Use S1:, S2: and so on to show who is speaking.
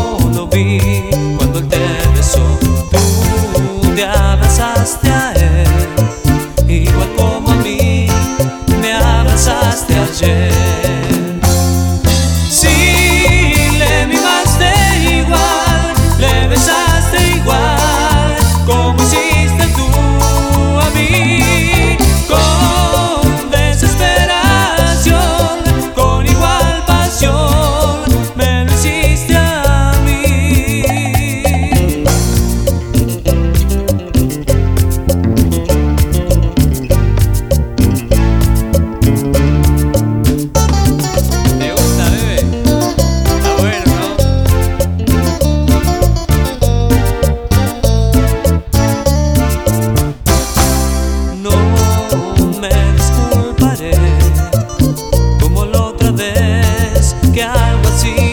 S1: si todo lo vi así.